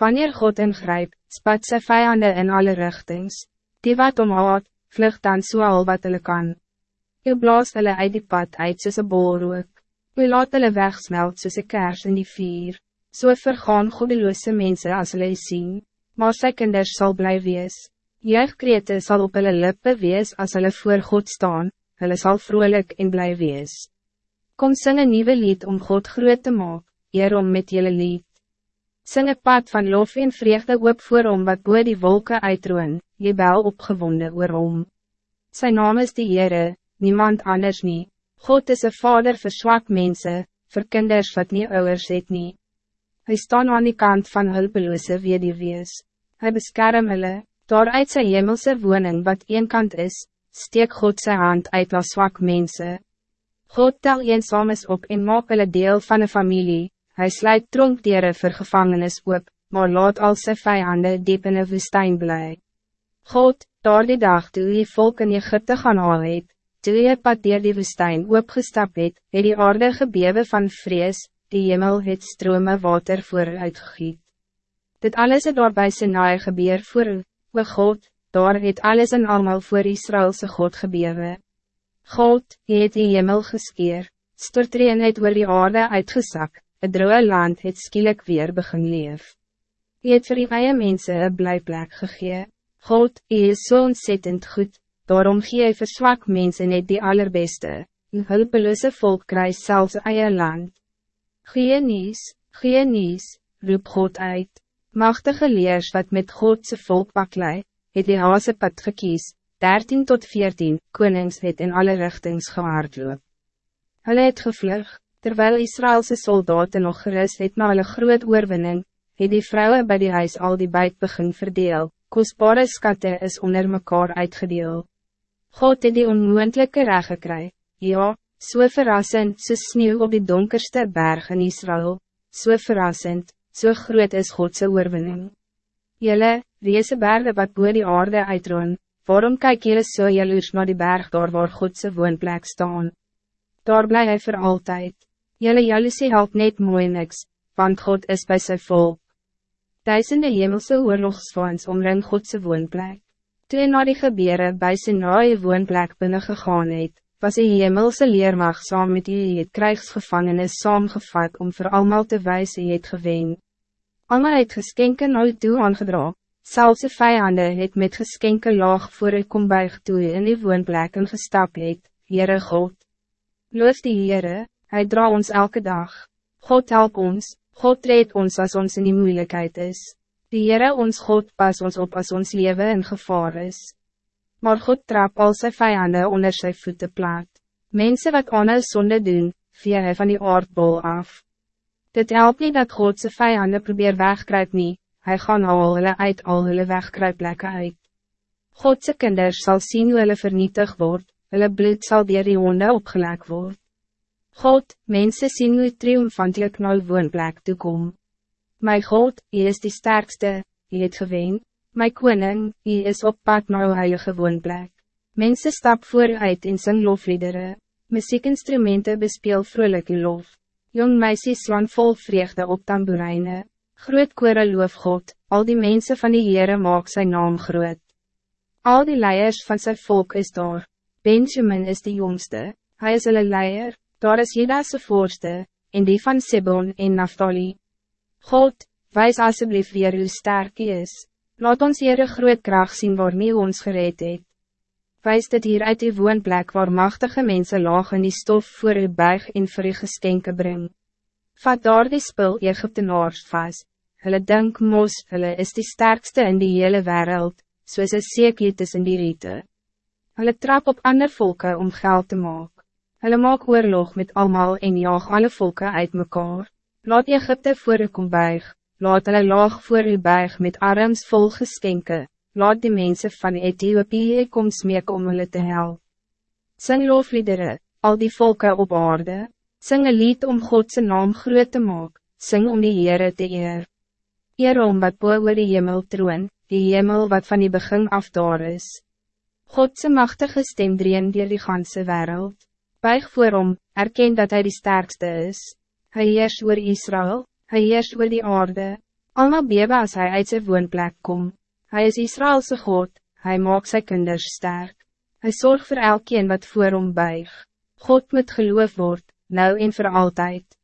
Wanneer God ingrijpt, spat sy vijanden in alle richtings. Die wat om haat, vlucht dan so al wat hulle kan. U blaas hulle uit die pad uit soos een bolrook. U laat hulle wegsmelt soos een kers in die vier. So vergaan goedeloose mensen as hulle sien, maar sy kinders sal bly wees. Juigkrete sal op hulle lippe wees as hulle voor God staan, hulle sal vrolijk en bly wees. Kom sing een nieuwe lied om God groot te maak, eer om met jullie lied. Sing een pad van lof en vreugde op voor om wat boe die wolken uitroen, je bel opgewonden oor om. Sy naam is die Heere, niemand anders nie. God is een vader voor zwak mensen, voor kinders wat niet ouders het nie. Hy staan aan die kant van die wees. Hy beskerm hulle, daar uit sy hemelse woning wat een kant is, steek God zijn hand uit als zwak mensen. God tel eensames op en maak hulle deel van een familie, hy sluit tronkdere vir gevangenis op, maar laat al sy vijanden diep in een woestijn bly. God, daar die dag toe die volk in Egypte gaan haal het, toe die pad dier die woestijn opgestap het, het die aarde gebewe van vrees, die hemel het strome water vooruit gegiet. Dit alles het daar by Sinai gebeur voor u, o God, daar het alles en allemaal voor Israëlse God gebewe. God, je het die hemel geskeer, stort reen het oor die aarde uitgesak, het droge land het skielik weer begin leef. Je het vir die eie mense een blijplek gegee. God, je is so ontzettend goed, daarom gee jy vir zwak mense net die allerbeste, een hulpeloze volk krijgt zelfs eie land. Gee nies, gee nies, roep God uit, machtige leers wat met Godse volk baklei, het die haase pad gekies, 13 tot 14, konings het in alle richtings gehaardloop. Hulle het gevlug, terwijl Israëlse soldaten nog gerust het na hulle groot oorwinning, het die vrouwen bij die huis al die buit begin verdeel, kostbare skatte is onder mekaar uitgedeel. God het die onmoendelijke reg gekry, ja, so verrassend, so sneeuw op die donkerste berg in Israël, so verrassend, so groot is Godse oorwinning. Jelle, Weese berge wat boe die aarde uitroon, waarom kyk jylle so jaloers na die berg daar waar Godse woonplek staan? Daar bly hy voor altijd. Jylle jaloesie help net mooi niks, want God is bij zijn volk. Duisende hemelse oorlogsvaans omring Godse woonplek. Toe na die gebere by sy naaie woonplek binnengegaan het, was die hemelse leermacht saam met die het krijgsgevangenis saamgevat om voor allemaal te wijzen het gewen. Allemaal het geskenken nooit toe aangedra, Zelfs de vijanden het met geskenke laag voor het kombuig toe in die woonplek en gestap het, Heere God. Loof die Heere, Hij dra ons elke dag. God help ons, God treed ons als ons in die moeilijkheid is. Die Heere ons God pas ons op als ons leven in gevaar is. Maar God trap al sy vijanden onder sy voete plaat. Mensen wat aan hulle sonde doen, via hy van die aardbol af. Dit helpt niet dat God sy vijanden probeer wegkruip nie, hij gaan al hulle uit al hulle wegkruiplekke uit. Godse kinders zal zien hoe hulle vernietig word, hulle bloed sal dier die honde opgelek word. God, mensen zien hoe triomfantelijk na nou woonplek toekom. My God, hy is die sterkste, hy het geween, my koning, hy is op pad na nou heilige woonplek. Mensen stap vooruit in zijn lofliedere, muziekinstrumenten bespeel vrolijke lof. Jong meisjes slaan vol vreugde op tamboerijnen. Groot kore loof God, al die mensen van die Heere maak zijn naam groot. Al die leiers van zijn volk is daar. Benjamin is de jongste, hij is een leier, daar is Jeda'se voorste, en die van Sibon en Naftali. God, wijs alsjeblieft weer hoe sterk is. Laat ons Heere groot kracht zien waarmee ons gereed het. Wijs dit hier uit die woonplek waar machtige mensen laag in die stof voor u buig en vir u geskenke bring. Vat daar die spul Egyptenaars vast, hulle dink mos, hulle is die sterkste in die hele wereld, soos een seekiet is in die riete. Hulle trap op ander volken om geld te maken. Hulle maak oorlog met allemaal en jaag alle volken uit mekaar. Laat Egypte voor u kom buig, laat hulle laag voor u buig met arms vol geskenke, laat die mensen van Ethiopië kom smeek om hulle te helpen. Sing loofliedere, al die volken op aarde, sing een lied om Godse naam groot te maken, sing om die Heere te eer. Eer om wat boe oor die hemel troon, die hemel wat van die begin af daar is. Godse machtige stem dreen dier die ganse wereld. Buig voor hom, erken dat hij die sterkste is. Hij heers oor Israël, hij heers oor die aarde. Alma bewe as hy uit sy woonplek kom. Hij is Israëlse God, hij maakt zijn kinders sterk. Hij zorgt voor elkeen wat voor hom buig. God moet geloof word, nou en voor altijd.